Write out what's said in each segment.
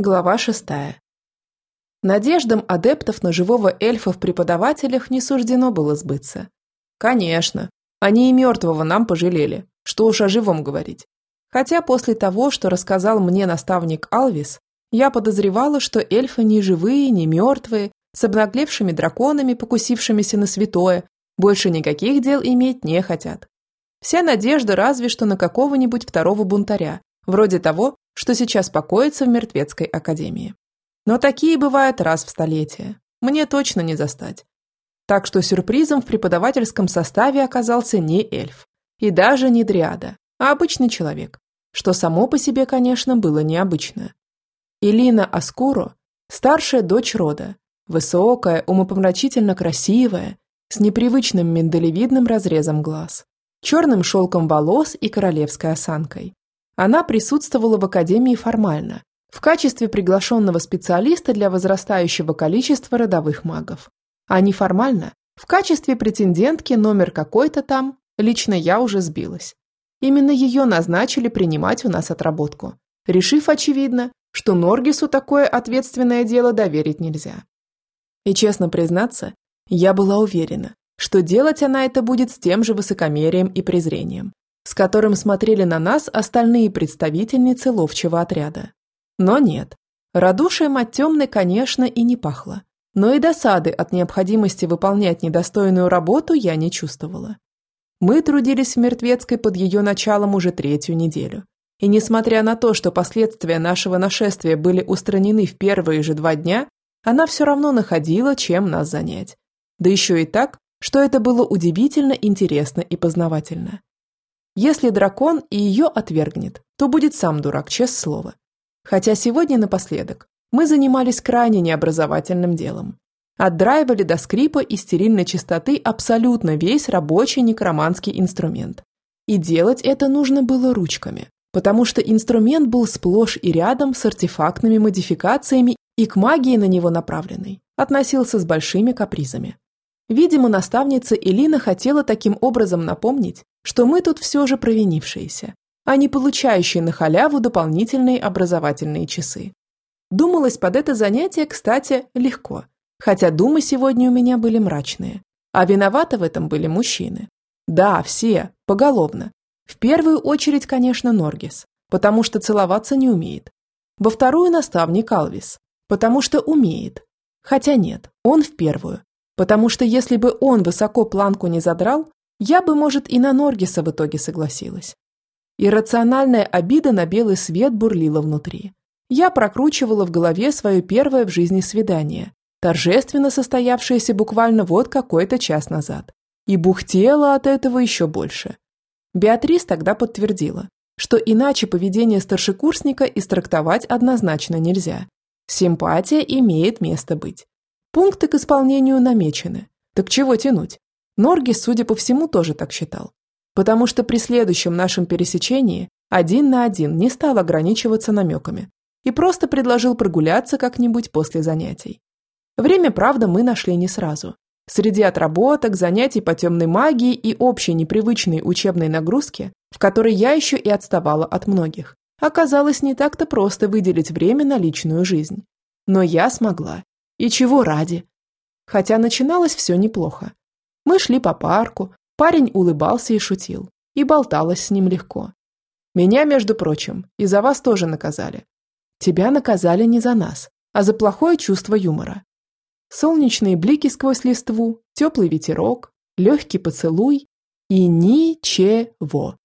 Глава шестая. Надеждам адептов на живого эльфа в преподавателях не суждено было сбыться. Конечно, они и мертвого нам пожалели, что уж о живом говорить. Хотя после того, что рассказал мне наставник Алвис, я подозревала, что эльфы ни живые, ни мертвые, с обнаглевшими драконами, покусившимися на святое, больше никаких дел иметь не хотят. Вся надежда разве что на какого-нибудь второго бунтаря, вроде того, что сейчас покоится в Мертвецкой академии. Но такие бывают раз в столетие. Мне точно не застать. Так что сюрпризом в преподавательском составе оказался не эльф. И даже не дриада, а обычный человек. Что само по себе, конечно, было необычно. Элина Аскуро – старшая дочь рода. Высокая, умопомрачительно красивая, с непривычным миндалевидным разрезом глаз, черным шелком волос и королевской осанкой. Она присутствовала в Академии формально, в качестве приглашенного специалиста для возрастающего количества родовых магов. А неформально, в качестве претендентки номер какой-то там, лично я уже сбилась. Именно ее назначили принимать у нас отработку, решив, очевидно, что Норгису такое ответственное дело доверить нельзя. И честно признаться, я была уверена, что делать она это будет с тем же высокомерием и презрением, с которым смотрели на нас остальные представительницы ловчего отряда. Но нет. Радушием от темной, конечно, и не пахло. Но и досады от необходимости выполнять недостойную работу я не чувствовала. Мы трудились в Мертвецкой под ее началом уже третью неделю. И несмотря на то, что последствия нашего нашествия были устранены в первые же два дня, она все равно находила, чем нас занять. Да еще и так, что это было удивительно интересно и познавательно. Если дракон и ее отвергнет, то будет сам дурак, честное слово. Хотя сегодня напоследок мы занимались крайне необразовательным делом. Отдраивали до скрипа и стерильной чистоты абсолютно весь рабочий некроманский инструмент. И делать это нужно было ручками, потому что инструмент был сплошь и рядом с артефактными модификациями и к магии на него направленный, относился с большими капризами. Видимо, наставница Элина хотела таким образом напомнить, что мы тут все же провинившиеся, а не получающие на халяву дополнительные образовательные часы. Думалось под это занятие, кстати, легко, хотя думы сегодня у меня были мрачные, а виноваты в этом были мужчины. Да, все, поголовно. В первую очередь, конечно, Норгис, потому что целоваться не умеет. Во вторую наставник Алвис, потому что умеет. Хотя нет, он в первую, потому что если бы он высоко планку не задрал, я бы, может, и на Норгиса в итоге согласилась. Иррациональная обида на белый свет бурлила внутри. Я прокручивала в голове свое первое в жизни свидание, торжественно состоявшееся буквально вот какой-то час назад. И бухтела от этого еще больше. Беатрис тогда подтвердила, что иначе поведение старшекурсника истрактовать однозначно нельзя. Симпатия имеет место быть. Пункты к исполнению намечены. Так чего тянуть? Норгис, судя по всему, тоже так считал. Потому что при следующем нашем пересечении один на один не стал ограничиваться намеками и просто предложил прогуляться как-нибудь после занятий. Время, правда, мы нашли не сразу. Среди отработок, занятий по темной магии и общей непривычной учебной нагрузки, в которой я еще и отставала от многих, оказалось не так-то просто выделить время на личную жизнь. Но я смогла. И чего ради? Хотя начиналось все неплохо. Мы шли по парку, парень улыбался и шутил, и болталось с ним легко. Меня, между прочим, и за вас тоже наказали. Тебя наказали не за нас, а за плохое чувство юмора. Солнечные блики сквозь листву, теплый ветерок, легкий поцелуй и ничего.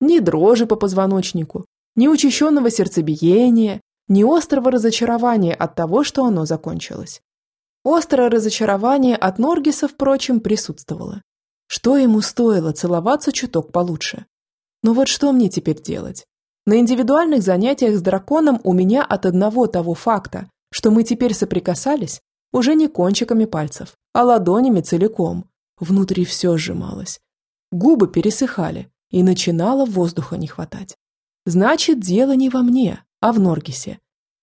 Ни дрожи по позвоночнику, ни учащенного сердцебиения, ни острого разочарования от того, что оно закончилось. Острое разочарование от Норгиса, впрочем, присутствовало. Что ему стоило целоваться чуток получше? Но вот что мне теперь делать? На индивидуальных занятиях с драконом у меня от одного того факта, что мы теперь соприкасались, уже не кончиками пальцев, а ладонями целиком. Внутри все сжималось. Губы пересыхали, и начинало воздуха не хватать. Значит, дело не во мне, а в Норгисе.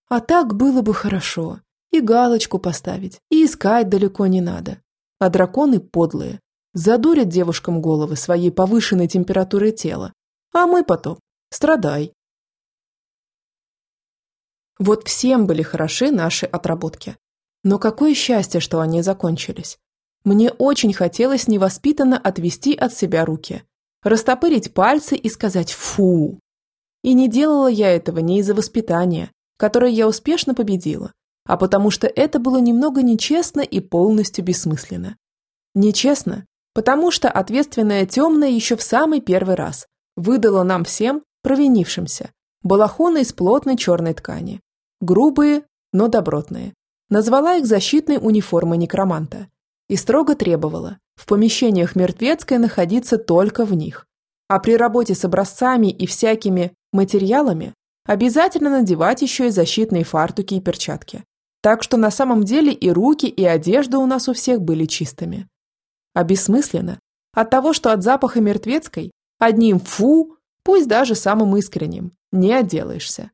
А так было бы хорошо. И галочку поставить, и искать далеко не надо. А драконы подлые. Задурят девушкам головы своей повышенной температурой тела. А мы потом. Страдай. Вот всем были хороши наши отработки. Но какое счастье, что они закончились. Мне очень хотелось невоспитанно отвести от себя руки, растопырить пальцы и сказать «фу». И не делала я этого не из-за воспитания, которое я успешно победила, а потому что это было немного нечестно и полностью бессмысленно. Нечестно, потому что ответственная темная еще в самый первый раз выдала нам всем, провинившимся, балахоны из плотной черной ткани. Грубые, но добротные. Назвала их защитной униформой некроманта и строго требовала в помещениях мертвецкой находиться только в них. А при работе с образцами и всякими материалами обязательно надевать еще и защитные фартуки и перчатки. Так что на самом деле и руки, и одежда у нас у всех были чистыми. А бессмысленно. От того, что от запаха мертвецкой одним «фу», пусть даже самым искренним, не отделаешься.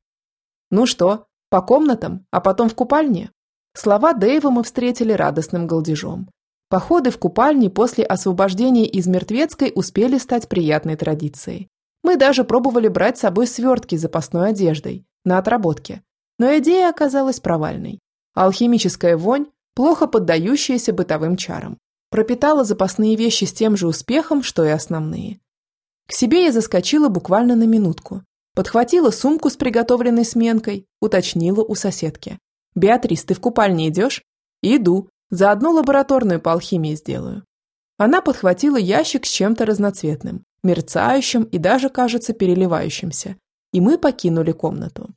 Ну что, по комнатам, а потом в купальне? Слова Дэйва мы встретили радостным галдежом. Походы в купальни после освобождения из Мертвецкой успели стать приятной традицией. Мы даже пробовали брать с собой свертки с запасной одеждой на отработке. Но идея оказалась провальной. Алхимическая вонь, плохо поддающаяся бытовым чарам, пропитала запасные вещи с тем же успехом, что и основные. К себе я заскочила буквально на минутку. Подхватила сумку с приготовленной сменкой, уточнила у соседки. «Беатрис, ты в купальне идешь?» «Иду», Заодно лабораторную по алхимии сделаю. Она подхватила ящик с чем-то разноцветным, мерцающим и даже, кажется, переливающимся, и мы покинули комнату.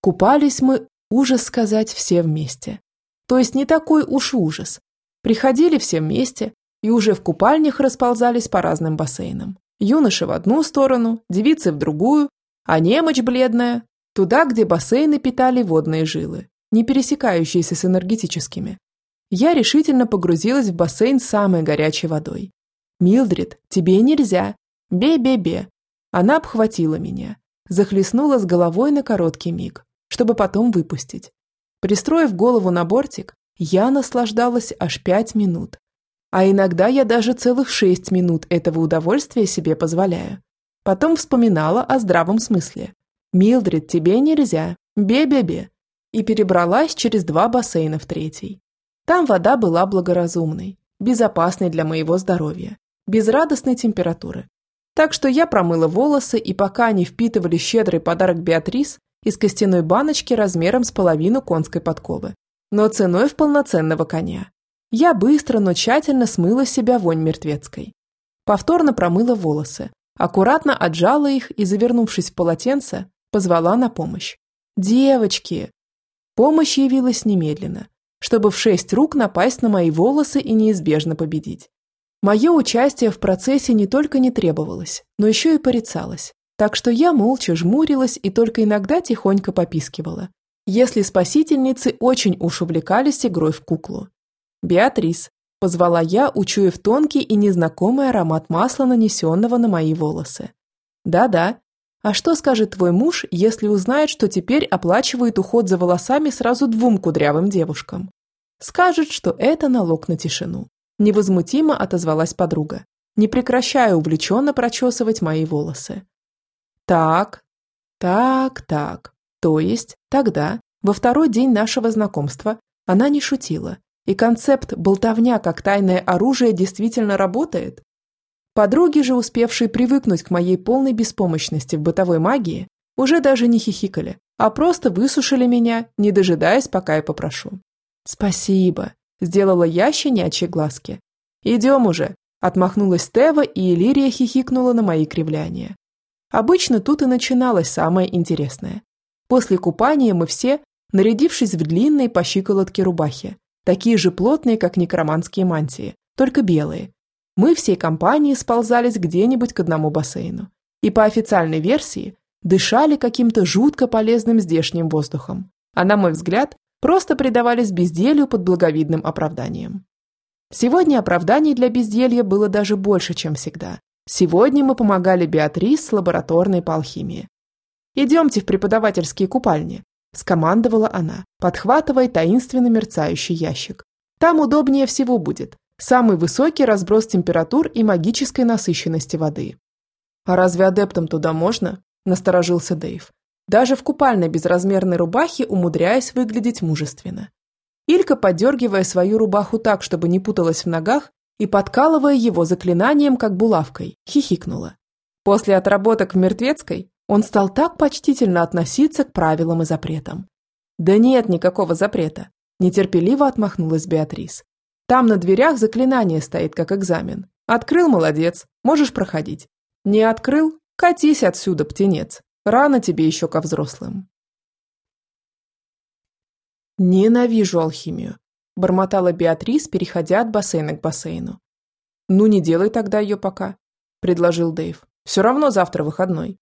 Купались мы, ужас сказать, все вместе. То есть не такой уж ужас. Приходили все вместе и уже в купальнях расползались по разным бассейнам. Юноши в одну сторону, девицы в другую, а немочь бледная – туда, где бассейны питали водные жилы, не пересекающиеся с энергетическими. Я решительно погрузилась в бассейн с самой горячей водой. «Милдрид, тебе нельзя! Бе-бе-бе!» Она обхватила меня, захлестнула с головой на короткий миг, чтобы потом выпустить. Пристроив голову на бортик, я наслаждалась аж пять минут. А иногда я даже целых шесть минут этого удовольствия себе позволяю. Потом вспоминала о здравом смысле. «Милдрид, тебе нельзя! Бе-бе-бе!» и перебралась через два бассейна в третий. Там вода была благоразумной, безопасной для моего здоровья, без радостной температуры. Так что я промыла волосы, и пока они впитывали щедрый подарок Беатрис из костяной баночки размером с половину конской подковы, но ценой в полноценного коня, я быстро, но тщательно смыла с себя вонь мертвецкой. Повторно промыла волосы, аккуратно отжала их и, завернувшись в полотенце, позвала на помощь. «Девочки, Помощь явилась немедленно, чтобы в шесть рук напасть на мои волосы и неизбежно победить. Мое участие в процессе не только не требовалось, но еще и порицалось, так что я молча жмурилась и только иногда тихонько попискивала, если спасительницы очень уж увлекались игрой в куклу. «Беатрис», – позвала я, учуяв тонкий и незнакомый аромат масла, нанесенного на мои волосы. «Да-да, а что скажет твой муж, если узнает, что теперь оплачивает уход за волосами сразу двум кудрявым девушкам? Скажет, что это налог на тишину. Невозмутимо отозвалась подруга, не прекращая увлеченно прочесывать мои волосы. Так, так, так. То есть, тогда, во второй день нашего знакомства, она не шутила, и концепт «болтовня как тайное оружие» действительно работает? Подруги же, успевшие привыкнуть к моей полной беспомощности в бытовой магии, уже даже не хихикали, а просто высушили меня, не дожидаясь, пока я попрошу. «Спасибо», – сделала я щенячьи глазки. «Идем уже», – отмахнулась Тева, и Элирия хихикнула на мои кривляния. Обычно тут и начиналось самое интересное. После купания мы все, нарядившись в длинные по щиколотке рубахи, такие же плотные, как некроманские мантии, только белые, мы всей компанией сползались где-нибудь к одному бассейну. И по официальной версии дышали каким-то жутко полезным здешним воздухом. А на мой взгляд, просто предавались безделью под благовидным оправданием. Сегодня оправданий для безделья было даже больше, чем всегда. Сегодня мы помогали Беатрис с лабораторной по алхимии. «Идемте в преподавательские купальни», – скомандовала она, подхватывая таинственно мерцающий ящик. «Там удобнее всего будет, Самый высокий разброс температур и магической насыщенности воды. «А разве адептам туда можно?» – насторожился Дэйв. Даже в купальной безразмерной рубахе умудряясь выглядеть мужественно. Илька, подергивая свою рубаху так, чтобы не путалась в ногах, и подкалывая его заклинанием, как булавкой, хихикнула. После отработок в Мертвецкой он стал так почтительно относиться к правилам и запретам. «Да нет никакого запрета», – нетерпеливо отмахнулась Беатрис. «Там на дверях заклинание стоит, как экзамен. Открыл – молодец, можешь проходить. Не открыл – катись отсюда, птенец. Рано тебе еще ко взрослым». «Ненавижу алхимию», – бормотала Беатрис, переходя от бассейна к бассейну. «Ну, не делай тогда ее пока», – предложил Дэйв. «Все равно завтра выходной».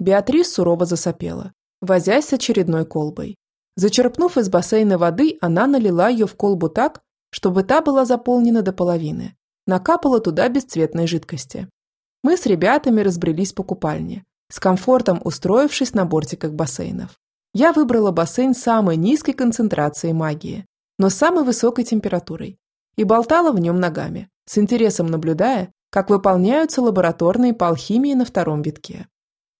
Беатрис сурово засопела, возясь с очередной колбой. Зачерпнув из бассейна воды, она налила ее в колбу так, чтобы та была заполнена до половины. Накапала туда бесцветной жидкости. Мы с ребятами разбрелись по купальне, с комфортом устроившись на бортиках бассейнов. Я выбрала бассейн с самой низкой концентрацией магии, но с самой высокой температурой, и болтала в нем ногами, с интересом наблюдая, как выполняются лабораторные по алхимии на втором витке.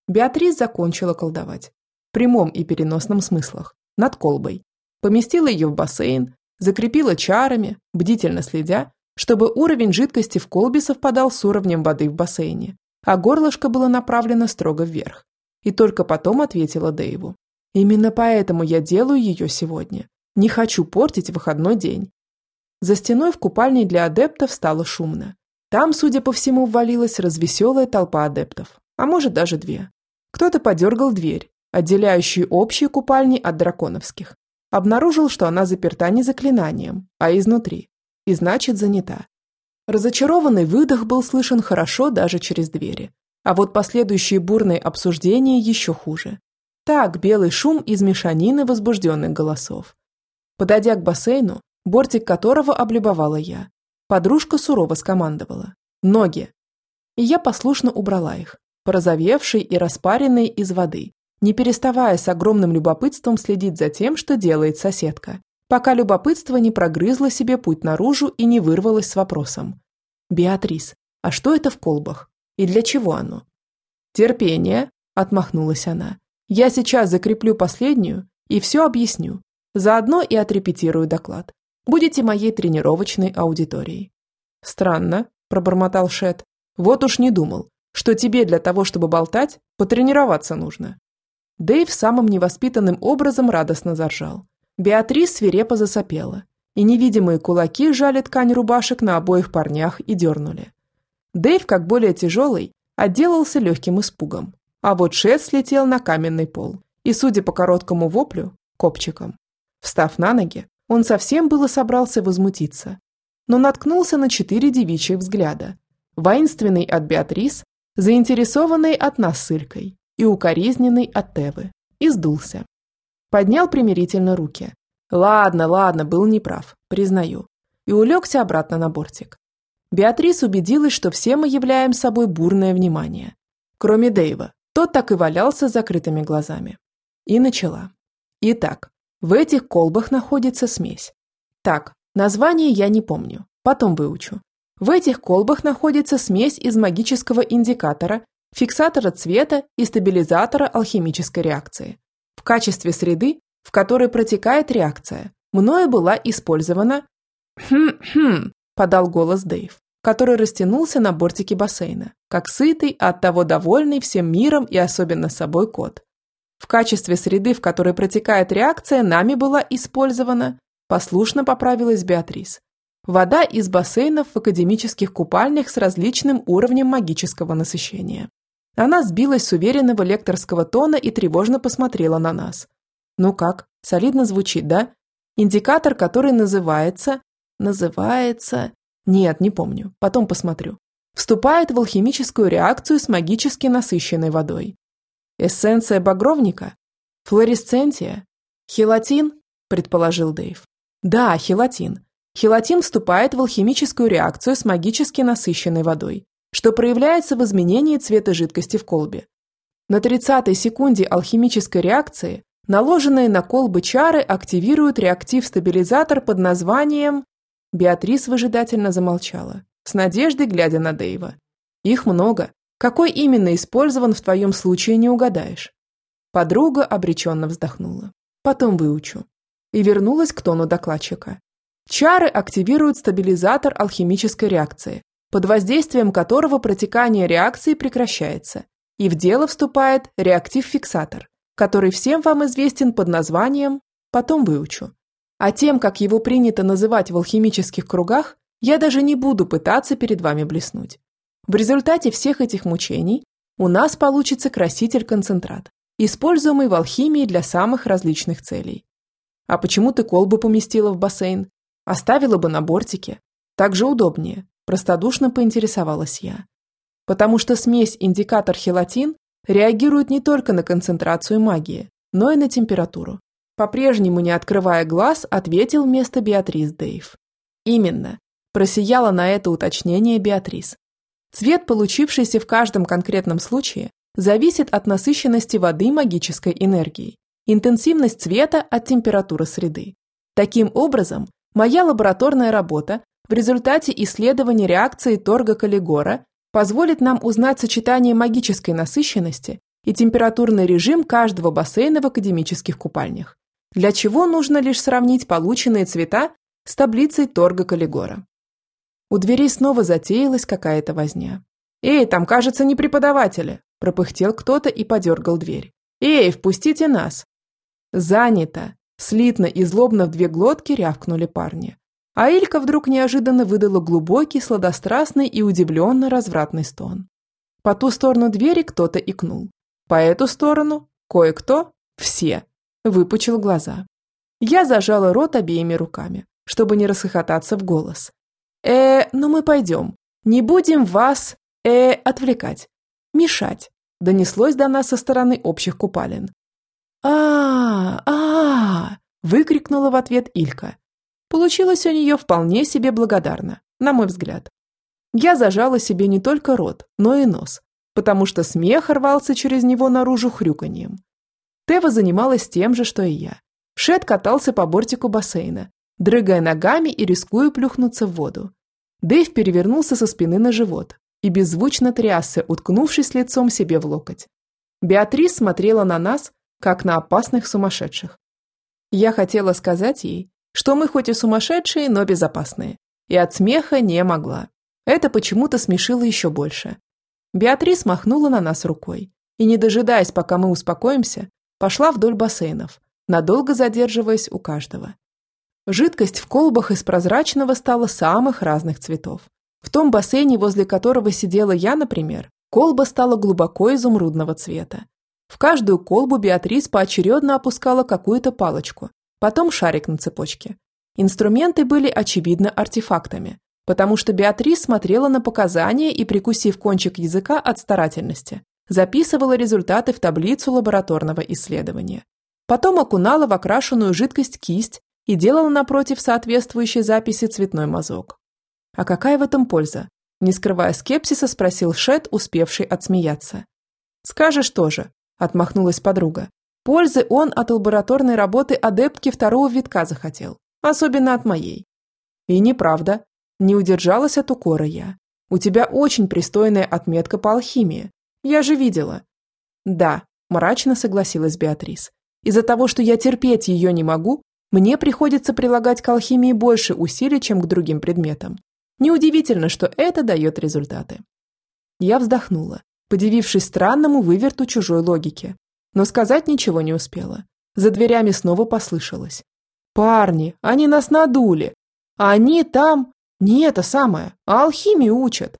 Беатрис закончила колдовать. В прямом и переносном смыслах. Над колбой. Поместила ее в бассейн, закрепила чарами, бдительно следя, чтобы уровень жидкости в колбе совпадал с уровнем воды в бассейне, а горлышко было направлено строго вверх. И только потом ответила Дэйву. Именно поэтому я делаю ее сегодня. Не хочу портить выходной день. За стеной в купальне для адептов стало шумно. Там, судя по всему, ввалилась развеселая толпа адептов, а может даже две. Кто-то подергал дверь, отделяющую общие купальни от драконовских. Обнаружил, что она заперта не заклинанием, а изнутри, и значит занята. Разочарованный выдох был слышен хорошо даже через двери. А вот последующие бурные обсуждения еще хуже. Так, белый шум из мешанины возбужденных голосов. Подойдя к бассейну, бортик которого облюбовала я, подружка сурово скомандовала. «Ноги!» И я послушно убрала их, порозовевшие и распаренные из воды, не переставая с огромным любопытством следить за тем, что делает соседка, пока любопытство не прогрызло себе путь наружу и не вырвалось с вопросом. «Беатрис, а что это в колбах? И для чего оно?» «Терпение», – отмахнулась она. Я сейчас закреплю последнюю и все объясню. Заодно и отрепетирую доклад. Будете моей тренировочной аудиторией. Странно, пробормотал Шет. Вот уж не думал, что тебе для того, чтобы болтать, потренироваться нужно. Дэйв самым невоспитанным образом радостно заржал. Беатрис свирепо засопела, и невидимые кулаки сжали ткань рубашек на обоих парнях и дернули. Дэйв, как более тяжелый, отделался легким испугом, а вот Шет слетел на каменный пол. И, судя по короткому воплю, копчиком. Встав на ноги, он совсем было собрался возмутиться. Но наткнулся на четыре девичьих взгляда. Воинственный от Беатрис, заинтересованный от нас с и укоризненный от Тевы. И сдулся. Поднял примирительно руки. Ладно, ладно, был неправ, признаю. И улегся обратно на бортик. Беатрис убедилась, что все мы являем собой бурное внимание. Кроме Дэйва, тот так и валялся с закрытыми глазами. И начала. Итак, в этих колбах находится смесь. Так, название я не помню, потом выучу. В этих колбах находится смесь из магического индикатора, фиксатора цвета и стабилизатора алхимической реакции. Качестве среды, в которой протекает реакция, мною была использована... «Хм-хм», – подал голос Дэйв который растянулся на бортике бассейна, как сытый, а оттого довольный всем миром и особенно собой кот. В качестве среды, в которой протекает реакция, нами была использована, послушно поправилась Беатрис, вода из бассейнов в академических купальнях с различным уровнем магического насыщения. Она сбилась с уверенного лекторского тона и тревожно посмотрела на нас. Ну как, солидно звучит, да? Индикатор, который называется... Называется... Нет, не помню. Потом посмотрю. Вступает в алхимическую реакцию с магически насыщенной водой. Эссенция багровника? Флуоресцентия? Хелатин? Предположил Дэйв. Да, хелатин. Хелатин вступает в алхимическую реакцию с магически насыщенной водой, что проявляется в изменении цвета жидкости в колбе. На 30-й секунде алхимической реакции наложенные на колбы чары активируют реактив-стабилизатор под названием Беатрис выжидательно замолчала, с надеждой глядя на Дэйва. «Их много. Какой именно использован в твоем случае, не угадаешь?» Подруга обреченно вздохнула. Потом выучу. И вернулась к тону докладчика. Чары активируют стабилизатор алхимической реакции, под воздействием которого протекание реакции прекращается, и в дело вступает реактив-фиксатор, который всем вам известен под названием «потом выучу». А тем, как его принято называть в алхимических кругах, я даже не буду пытаться перед вами блеснуть. В результате всех этих мучений у нас получится краситель-концентрат, используемый в алхимии для самых различных целей. А почему ты колбу поместила в бассейн? Оставила бы на бортике. Так же удобнее, простодушно поинтересовалась я. Потому что смесь индикатор-хелатин реагирует не только на концентрацию магии, но и на температуру. По-прежнему, не открывая глаз, ответил вместо Беатрис Дейв. Именно. Просияла на это уточнение Беатрис. Цвет, получившийся в каждом конкретном случае, зависит от насыщенности воды магической энергией, интенсивность цвета от температуры среды. Таким образом, моя лабораторная работа в результате исследования реакции торга Каллигора позволит нам узнать сочетание магической насыщенности и температурный режим каждого бассейна в академических купальнях, для чего нужно лишь сравнить полученные цвета с таблицей торга Каллигора. У дверей снова затеялась какая-то возня. «Эй, там, кажется, не преподаватели!» – пропыхтел кто-то и подергал дверь. «Эй, впустите нас!» «Занято!» – слитно и злобно в две глотки рявкнули парни. А Илька вдруг неожиданно выдала глубокий, сладострастный и удивленно развратный стон. По ту сторону двери кто-то икнул. По эту сторону кое-кто, все, выпучил глаза. Я зажала рот обеими руками, чтобы не расхохотаться в голос. «Э, ну мы пойдем. Не будем вас, э, отвлекать. Мешать», донеслось до нас со стороны общих купалин. а а, -а, -а выкрикнула в ответ Илька, Получилось у нее вполне себе благодарно, на мой взгляд. Я зажала себе не только рот, но и нос, потому что смех рвался через него наружу хрюканьем. Тева занималась тем же, что и я. Шет катался по бортику бассейна, дрыгая ногами и рискуя плюхнуться в воду. Дэйв перевернулся со спины на живот и беззвучно трясся, уткнувшись лицом себе в локоть. Беатрис смотрела на нас, как на опасных сумасшедших. Я хотела сказать ей, что мы хоть и сумасшедшие, но безопасные. И от смеха не могла. Это почему-то смешило еще больше. Беатрис махнула на нас рукой и, не дожидаясь, пока мы успокоимся, пошла вдоль бассейнов, надолго задерживаясь у каждого. Жидкость в колбах из прозрачного стала самых разных цветов. В том бассейне, возле которого сидела я, например, колба стала глубоко изумрудного цвета. В каждую колбу Беатрис поочередно опускала какую-то палочку, потом шарик на цепочке. Инструменты были, очевидно, артефактами, потому что Беатрис смотрела на показания и, прикусив кончик языка от старательности, записывала результаты в таблицу лабораторного исследования. Потом окунала в окрашенную жидкость кисть и делала напротив соответствующей записи цветной мазок. А какая в этом польза? Не скрывая скепсиса, спросил Шет, успевший отсмеяться. «Скажешь тоже», – отмахнулась подруга. Пользы он от лабораторной работы адептки второго витка захотел, особенно от моей. И неправда. Не удержалась от укора я. У тебя очень пристойная отметка по алхимии. Я же видела. Да, мрачно согласилась Беатрис. Из-за того, что я терпеть ее не могу, мне приходится прилагать к алхимии больше усилий, чем к другим предметам. Неудивительно, что это дает результаты. Я вздохнула, подивившись странному выверту чужой логики, но сказать ничего не успела. За дверями снова послышалось. «Парни, они нас надули! Они там... Не это самое, а алхимию учат!»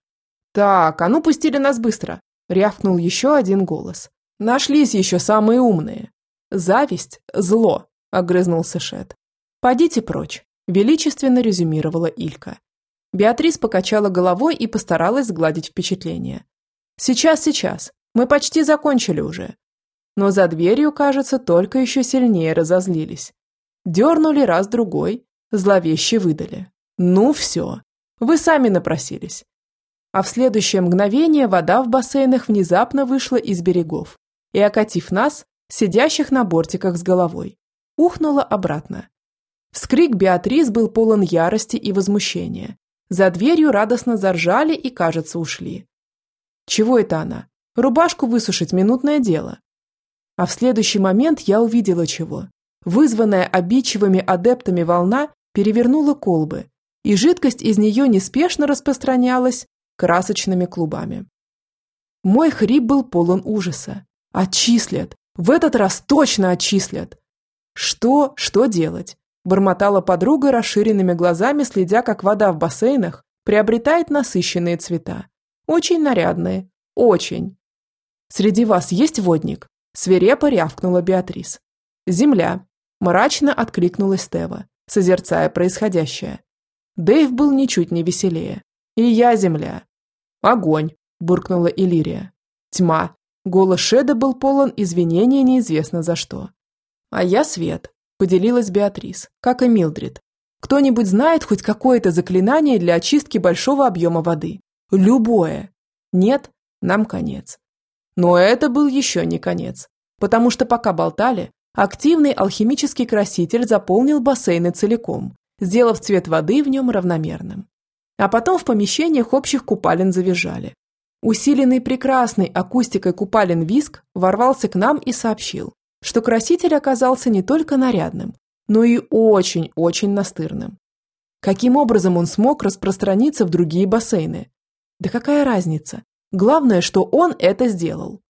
«Так, а ну пустили нас быстро!» – рявкнул еще один голос. «Нашлись еще самые умные!» «Зависть – зло!» – огрызнулся Шет. «Подите прочь!» – величественно резюмировала Илька. Беатрис покачала головой и постаралась сгладить впечатление. «Сейчас, сейчас. Мы почти закончили уже но за дверью, кажется, только еще сильнее разозлились. Дернули раз-другой, зловеще выдали. Ну все, вы сами напросились. А в следующее мгновение вода в бассейнах внезапно вышла из берегов и, окатив нас, сидящих на бортиках с головой, ухнула обратно. Вскрик Беатрис был полон ярости и возмущения. За дверью радостно заржали и, кажется, ушли. Чего это она? Рубашку высушить – минутное дело. А в следующий момент я увидела чего. Вызванная обидчивыми адептами волна перевернула колбы, и жидкость из нее неспешно распространялась красочными клубами. Мой хрип был полон ужаса. Отчислят! В этот раз точно отчислят! Что, что делать? Бормотала подруга расширенными глазами, следя, как вода в бассейнах приобретает насыщенные цвета. Очень нарядные. Очень. Среди вас есть водник? Свирепо рявкнула Беатрис. Земля. Мрачно откликнулась Тева, созерцая происходящее. Дэйв был ничуть не веселее. И я земля. Огонь, буркнула Иллирия. Тьма. Голос Шеда был полон извинения неизвестно за что. А я свет, поделилась Беатрис, как и Милдрид. Кто-нибудь знает хоть какое-то заклинание для очистки большого объема воды? Любое. Нет, нам конец. Но это был еще не конец, потому что пока болтали, активный алхимический краситель заполнил бассейны целиком, сделав цвет воды в нем равномерным. А потом в помещениях общих купалин завизжали. Усиленный прекрасной акустикой купалин Виск ворвался к нам и сообщил, что краситель оказался не только нарядным, но и очень-очень настырным. Каким образом он смог распространиться в другие бассейны? Да какая разница? Главное, что он это сделал.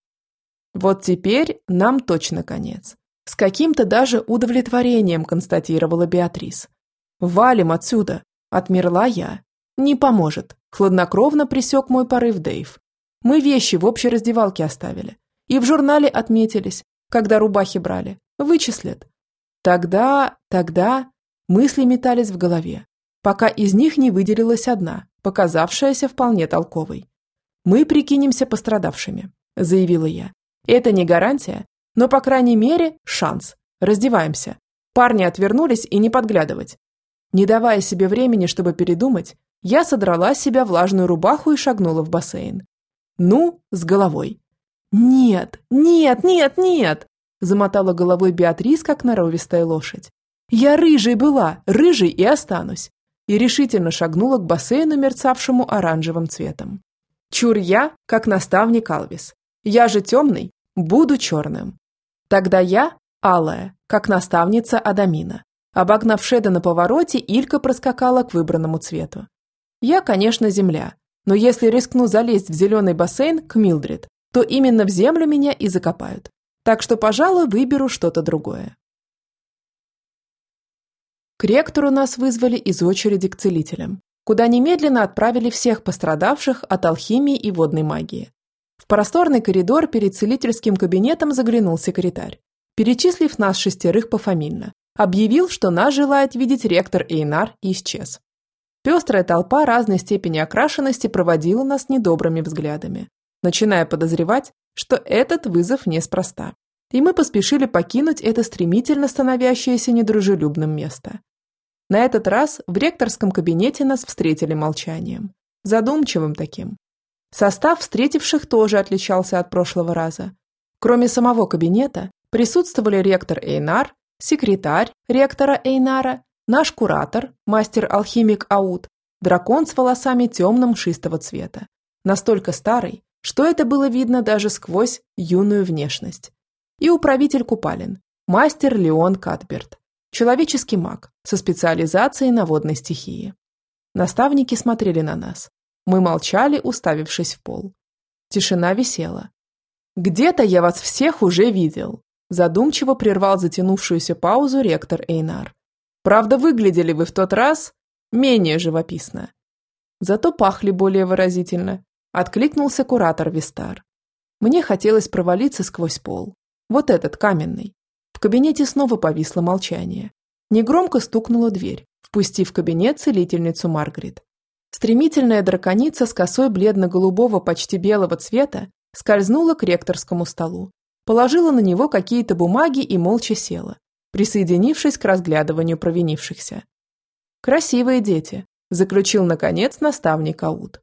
Вот теперь нам точно конец. С каким-то даже удовлетворением констатировала Беатрис. «Валим отсюда!» – отмерла я. «Не поможет», – хладнокровно присек мой порыв Дэйв. «Мы вещи в общей раздевалке оставили. И в журнале отметились, когда рубахи брали. Вычислят. Тогда, тогда мысли метались в голове, пока из них не выделилась одна, показавшаяся вполне толковой. «Мы прикинемся пострадавшими», – заявила я. «Это не гарантия, но, по крайней мере, шанс. Раздеваемся. Парни отвернулись и не подглядывать. Не давая себе времени, чтобы передумать, я содрала с себя влажную рубаху и шагнула в бассейн. Ну, с головой. «Нет, нет, нет, нет!» замотала головой Беатрис, как норовистая лошадь. «Я рыжей была, рыжей и останусь!» и решительно шагнула к бассейну, мерцавшему оранжевым цветом. «Чур я, как наставник Алвис. Я же темный, буду черным. Тогда я алая, как наставница Адамина. Обогнав Шеда на повороте, Илька проскакала к выбранному цвету. Я, конечно, земля, но если рискну залезть в зеленый бассейн к Милдрид, то именно в землю меня и закопают. Так что, пожалуй, выберу что-то другое. К ректору нас вызвали из очереди к целителям, куда немедленно отправили всех пострадавших от алхимии и водной магии. В просторный коридор перед целительским кабинетом заглянул секретарь, перечислив нас шестерых пофамильно, объявил, что нас желает видеть ректор Эйнар и исчез. Пестрая толпа разной степени окрашенности проводила нас недобрыми взглядами, начиная подозревать, что этот вызов неспроста. И мы поспешили покинуть это стремительно становящееся недружелюбным место. На этот раз в ректорском кабинете нас встретили молчанием. Задумчивым таким, Состав встретивших тоже отличался от прошлого раза. Кроме самого кабинета, присутствовали ректор Эйнар, секретарь ректора Эйнара, наш куратор, мастер-алхимик Аут, дракон с волосами темно-мшистого цвета, настолько старый, что это было видно даже сквозь юную внешность, и управитель купалин, мастер Леон Катберт, человеческий маг со специализацией на водной стихии. Наставники смотрели на нас, мы молчали, уставившись в пол. Тишина висела. «Где-то я вас всех уже видел», задумчиво прервал затянувшуюся паузу ректор Эйнар. «Правда, выглядели вы в тот раз менее живописно. Зато пахли более выразительно», откликнулся куратор Вистар. Мне хотелось провалиться сквозь пол. Вот этот, каменный. В кабинете снова повисло молчание. Негромко стукнула дверь, впустив в кабинет целительницу Маргарет. Стремительная драконица с косой бледно-голубого, почти белого цвета скользнула к ректорскому столу, положила на него какие-то бумаги и молча села, присоединившись к разглядыванию провинившихся. «Красивые дети», – заключил, наконец, наставник Аут.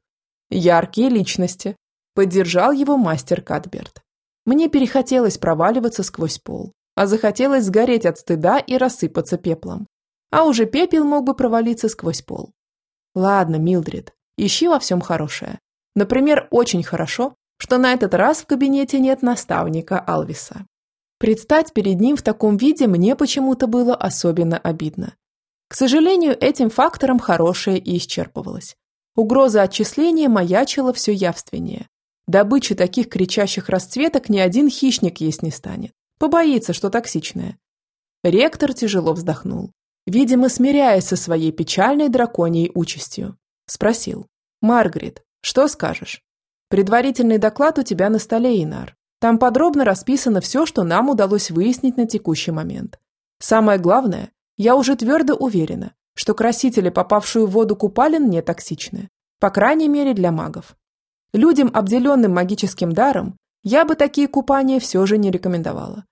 «Яркие личности», – поддержал его мастер Катберт. Мне перехотелось проваливаться сквозь пол, а захотелось сгореть от стыда и рассыпаться пеплом. А уже пепел мог бы провалиться сквозь пол. Ладно, Милдрид, ищи во всем хорошее. Например, очень хорошо, что на этот раз в кабинете нет наставника Алвиса. Предстать перед ним в таком виде мне почему-то было особенно обидно. К сожалению, этим фактором хорошее и исчерпывалось. Угроза отчисления маячила все явственнее. Добычи таких кричащих расцветок ни один хищник есть не станет. Побоится, что токсичное. Ректор тяжело вздохнул, видимо, смиряясь со своей печальной драконьей участью. Спросил. «Маргарет, что скажешь?» «Предварительный доклад у тебя на столе, Инар. Там подробно расписано все, что нам удалось выяснить на текущий момент. Самое главное, я уже твердо уверена, что красители, попавшие в воду купалин, не токсичны. По крайней мере, для магов. Людям, обделенным магическим даром, я бы такие купания все же не рекомендовала.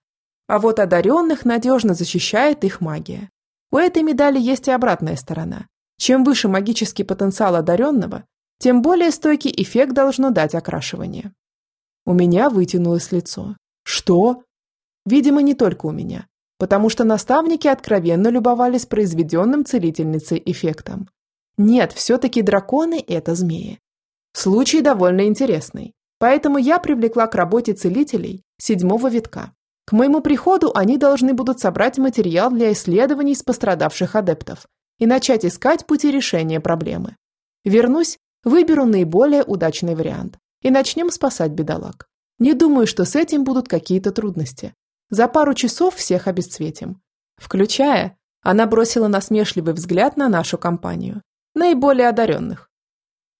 А вот одаренных надежно защищает их магия. У этой медали есть и обратная сторона. Чем выше магический потенциал одаренного, тем более стойкий эффект должно дать окрашивание. У меня вытянулось лицо. Что? Видимо, не только у меня, потому что наставники откровенно любовались произведенным целительницей эффектом. Нет, все-таки драконы – это змеи. Случай довольно интересный, поэтому я привлекла к работе целителей седьмого витка. К моему приходу они должны будут собрать материал для исследований с пострадавших адептов и начать искать пути решения проблемы. Вернусь, выберу наиболее удачный вариант и начнем спасать бедолаг. Не думаю, что с этим будут какие-то трудности. За пару часов всех обесцветим. Включая, она бросила насмешливый взгляд на нашу компанию. Наиболее одаренных.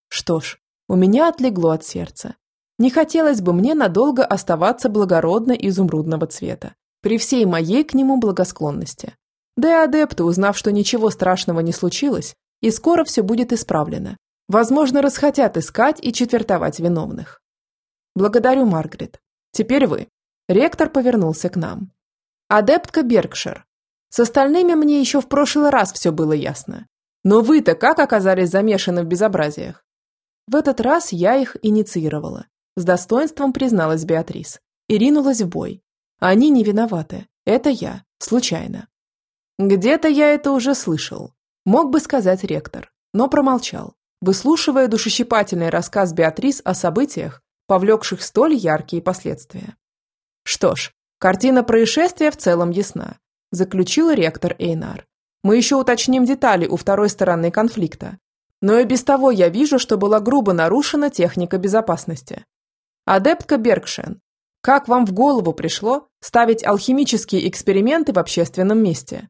Что ж, у меня отлегло от сердца. Не хотелось бы мне надолго оставаться благородно изумрудного цвета, при всей моей к нему благосклонности. Да и адепты, узнав, что ничего страшного не случилось, и скоро все будет исправлено, Возможно, расхотят искать и четвертовать виновных. Благодарю, Маргарет. Теперь вы. Ректор повернулся к нам. Адептка Бергшир. С остальными мне еще в прошлый раз все было ясно. Но вы-то как оказались замешаны в безобразиях? В этот раз я их инициировала. С достоинством призналась Беатрис. И ринулась в бой. Они не виноваты. Это я. Случайно. Где-то я это уже слышал. Мог бы сказать ректор, но промолчал выслушивая душещипательный рассказ Беатрис о событиях, повлекших столь яркие последствия. Что ж, картина происшествия в целом ясна, заключил ректор Эйнар. Мы еще уточним детали у второй стороны конфликта. Но и без того я вижу, что была грубо нарушена техника безопасности. Адептка Бергшен, как вам в голову пришло ставить алхимические эксперименты в общественном месте?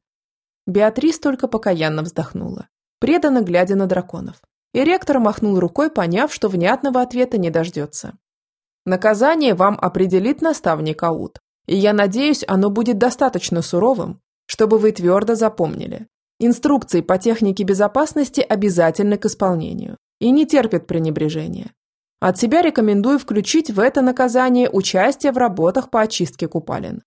Беатрис только покаянно вздохнула, преданно глядя на драконов. И ректор махнул рукой, поняв, что внятного ответа не дождется. Наказание вам определит наставник Аут, и я надеюсь, оно будет достаточно суровым, чтобы вы твердо запомнили. Инструкции по технике безопасности обязательны к исполнению и не терпят пренебрежения. От себя рекомендую включить в это наказание участие в работах по очистке купалин.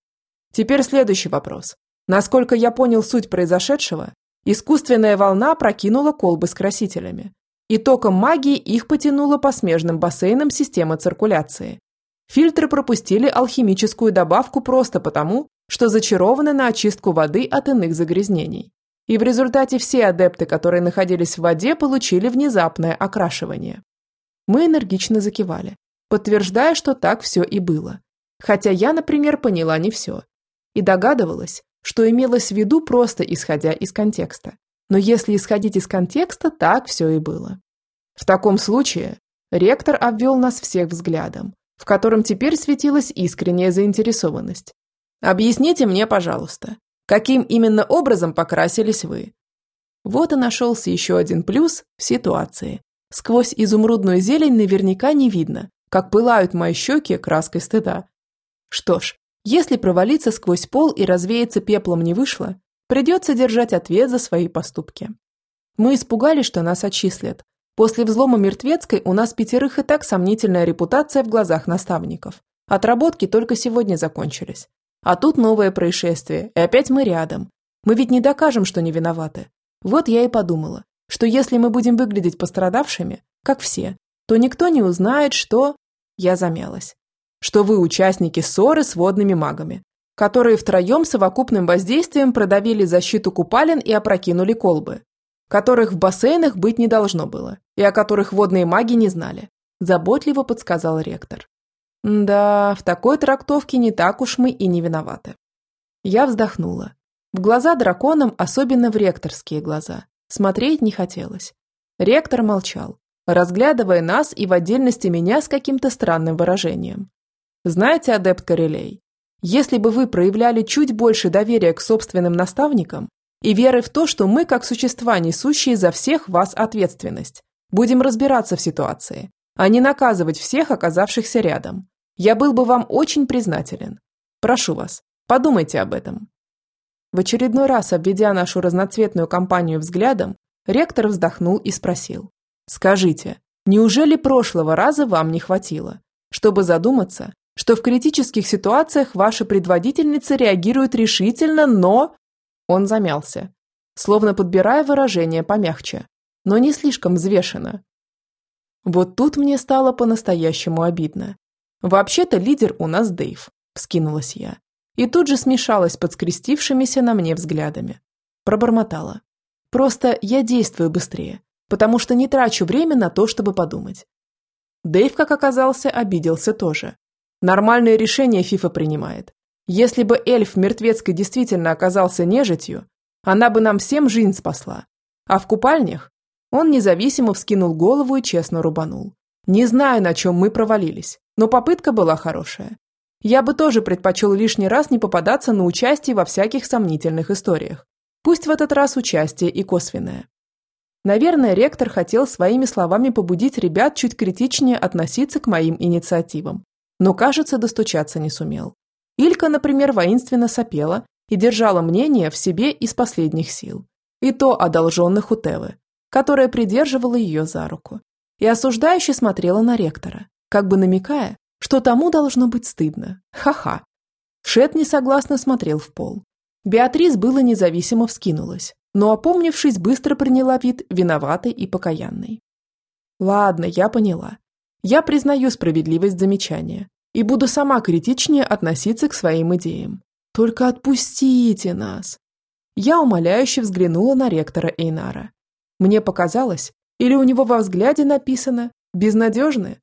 Теперь следующий вопрос. Насколько я понял суть произошедшего, искусственная волна прокинула колбы с красителями, и током магии их потянуло по смежным бассейнам системы циркуляции. Фильтры пропустили алхимическую добавку просто потому, что зачарованы на очистку воды от иных загрязнений. И в результате все адепты, которые находились в воде, получили внезапное окрашивание. Мы энергично закивали, подтверждая, что так все и было. Хотя я, например, поняла не все. И догадывалась, что имелось в виду просто исходя из контекста. Но если исходить из контекста, так все и было. В таком случае ректор обвел нас всех взглядом, в котором теперь светилась искренняя заинтересованность. «Объясните мне, пожалуйста, каким именно образом покрасились вы?» Вот и нашелся еще один плюс в ситуации. Сквозь изумрудную зелень наверняка не видно, как пылают мои щеки краской стыда. Что ж, если провалиться сквозь пол и развеяться пеплом не вышло, Придется держать ответ за свои поступки. Мы испугались, что нас отчислят. После взлома Мертвецкой у нас пятерых и так сомнительная репутация в глазах наставников. Отработки только сегодня закончились. А тут новое происшествие, и опять мы рядом. Мы ведь не докажем, что не виноваты. Вот я и подумала, что если мы будем выглядеть пострадавшими, как все, то никто не узнает, что... Я замялась. Что вы участники ссоры с водными магами, которые втроем совокупным воздействием продавили защиту купалин и опрокинули колбы, которых в бассейнах быть не должно было и о которых водные маги не знали, заботливо подсказал ректор. Да, в такой трактовке не так уж мы и не виноваты. Я вздохнула. В глаза драконам, особенно в ректорские глаза, смотреть не хотелось. Ректор молчал, разглядывая нас и в отдельности меня с каким-то странным выражением. Знаете, адепт Корелей, если бы вы проявляли чуть больше доверия к собственным наставникам и веры в то, что мы, как существа, несущие за всех вас ответственность, будем разбираться в ситуации, а не наказывать всех, оказавшихся рядом, я был бы вам очень признателен. Прошу вас, подумайте об этом. В очередной раз, обведя нашу разноцветную компанию взглядом, ректор вздохнул и спросил. «Скажите, неужели прошлого раза вам не хватило, чтобы задуматься, что в критических ситуациях ваша предводительница реагирует решительно, но...» Он замялся, словно подбирая выражение помягче, но не слишком взвешенно. Вот тут мне стало по-настоящему обидно. «Вообще-то лидер у нас Дэйв», – вскинулась я и тут же смешалась под скрестившимися на мне взглядами. Пробормотала. Просто я действую быстрее, потому что не трачу время на то, чтобы подумать. Дэйв, как оказался, обиделся тоже. Нормальное решение Фифа принимает. Если бы эльф мертвецкой действительно оказался нежитью, она бы нам всем жизнь спасла. А в купальнях он независимо вскинул голову и честно рубанул. Не знаю, на чем мы провалились, но попытка была хорошая. Я бы тоже предпочел лишний раз не попадаться на участие во всяких сомнительных историях. Пусть в этот раз участие и косвенное. Наверное, ректор хотел своими словами побудить ребят чуть критичнее относиться к моим инициативам. Но, кажется, достучаться не сумел. Илька, например, воинственно сопела и держала мнение в себе из последних сил. И то одолженных у Тевы, которая придерживала ее за руку. И осуждающе смотрела на ректора, как бы намекая, что тому должно быть стыдно. Ха-ха. Шет несогласно смотрел в пол. Беатрис было независимо вскинулась, но, опомнившись, быстро приняла вид виноватой и покаянной. Ладно, я поняла. Я признаю справедливость замечания и буду сама критичнее относиться к своим идеям. Только отпустите нас. Я умоляюще взглянула на ректора Эйнара. Мне показалось, или у него во взгляде написано «безнадежны»?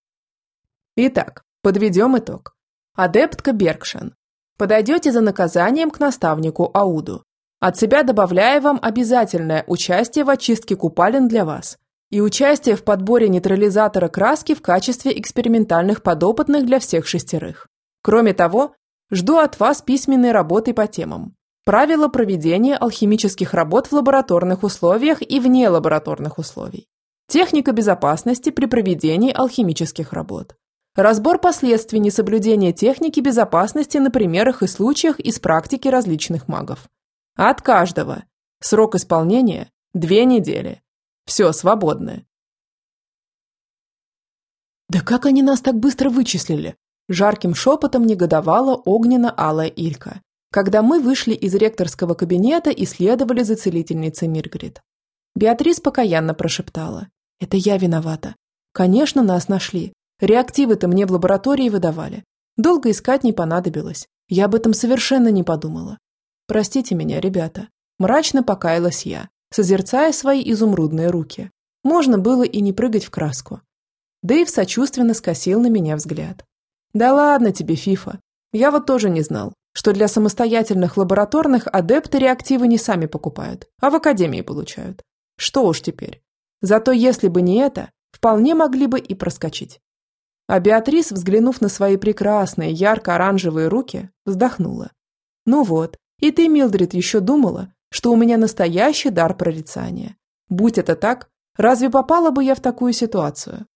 Итак, Подведем итог. Адептка Бергшен. Подойдете за наказанием к наставнику Ауду. От себя добавляю вам обязательное участие в очистке купалин для вас и участие в подборе нейтрализатора краски в качестве экспериментальных подопытных для всех шестерых. Кроме того, жду от вас письменной работы по темам. Правила проведения алхимических работ в лабораторных условиях и вне лабораторных условий. Техника безопасности при проведении алхимических работ. Разбор последствий несоблюдения техники безопасности на примерах и случаях из практики различных магов. От каждого. Срок исполнения – две недели. Все, свободны. «Да как они нас так быстро вычислили?» Жарким шепотом негодовала огненно-алая Илька, когда мы вышли из ректорского кабинета и следовали за целительницей Миргрид. Беатрис покаянно прошептала. «Это я виновата. Конечно, нас нашли, Реактивы-то мне в лаборатории выдавали. Долго искать не понадобилось. Я об этом совершенно не подумала. Простите меня, ребята. Мрачно покаялась я, созерцая свои изумрудные руки. Можно было и не прыгать в краску. Дэйв сочувственно скосил на меня взгляд. «Да ладно тебе, Фифа. Я вот тоже не знал, что для самостоятельных лабораторных адепты реактивы не сами покупают, а в академии получают. Что уж теперь. Зато если бы не это, вполне могли бы и проскочить. А Беатрис, взглянув на свои прекрасные ярко-оранжевые руки, вздохнула. «Ну вот, и ты, Милдрид, еще думала, что у меня настоящий дар прорицания. Будь это так, разве попала бы я в такую ситуацию?»